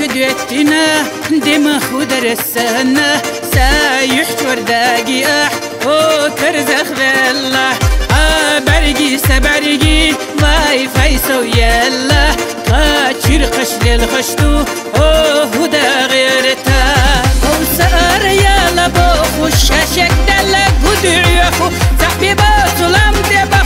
شدت بنا دم خدر السنة سايح شرداقي أح وترزخ بالله أبرقي سبرقي ضاي فيسو يلا قاشر قش للخشتو أوه دا غيرتا وسأر يلا بوخ وشاشك دلك ودعيخو تعبي بطلم دبا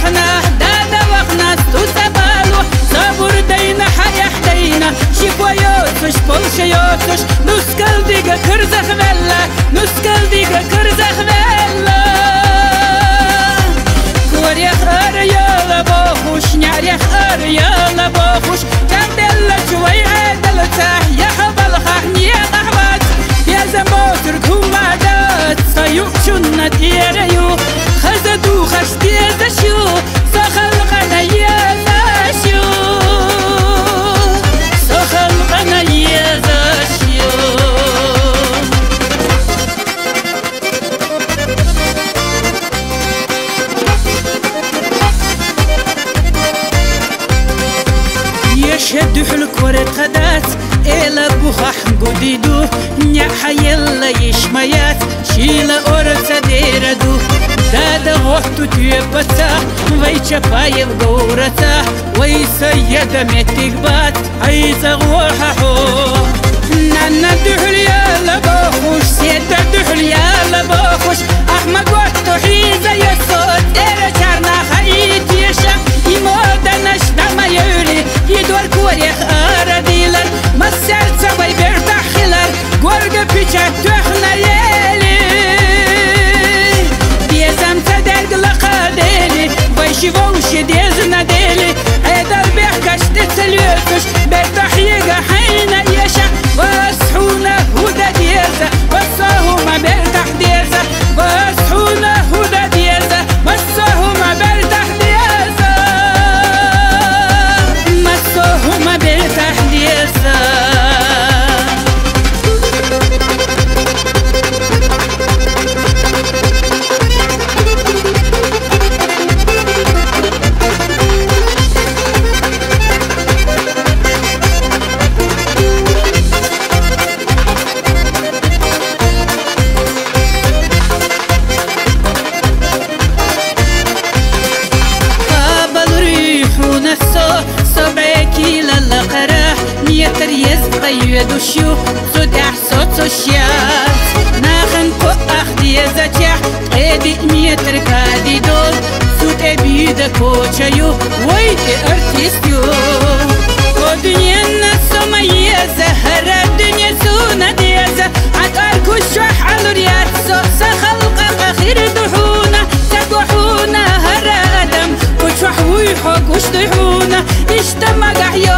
شنت يريو خزدو خشتي خدات إلا بوخح قديدو نيا حيلا يشميات شيلا أورتا ديردو دادا وقتو تيبتا ويچا بايب غورتا. ويسيدا متقبات عيزا غوحا حو. نانا دحل يالا بوخوش سيدا دحل يالا بوخوش أحمد وقتو حيزا يسود إيرا چارنا خايت يشا. يمودا نشتا ما يولي يدور كوريخ أرديلر ведущую судях соцсущат Нахын коах диезатях эби метр кадидон Суд эбида кочаю, ой ты артистю Коднена сомаеза, харадыне зуна деза Ат аркушах алурят соса халках ахир духуна Тадухуна харадам, кучуахуй хогуш духуна Иштамагах йо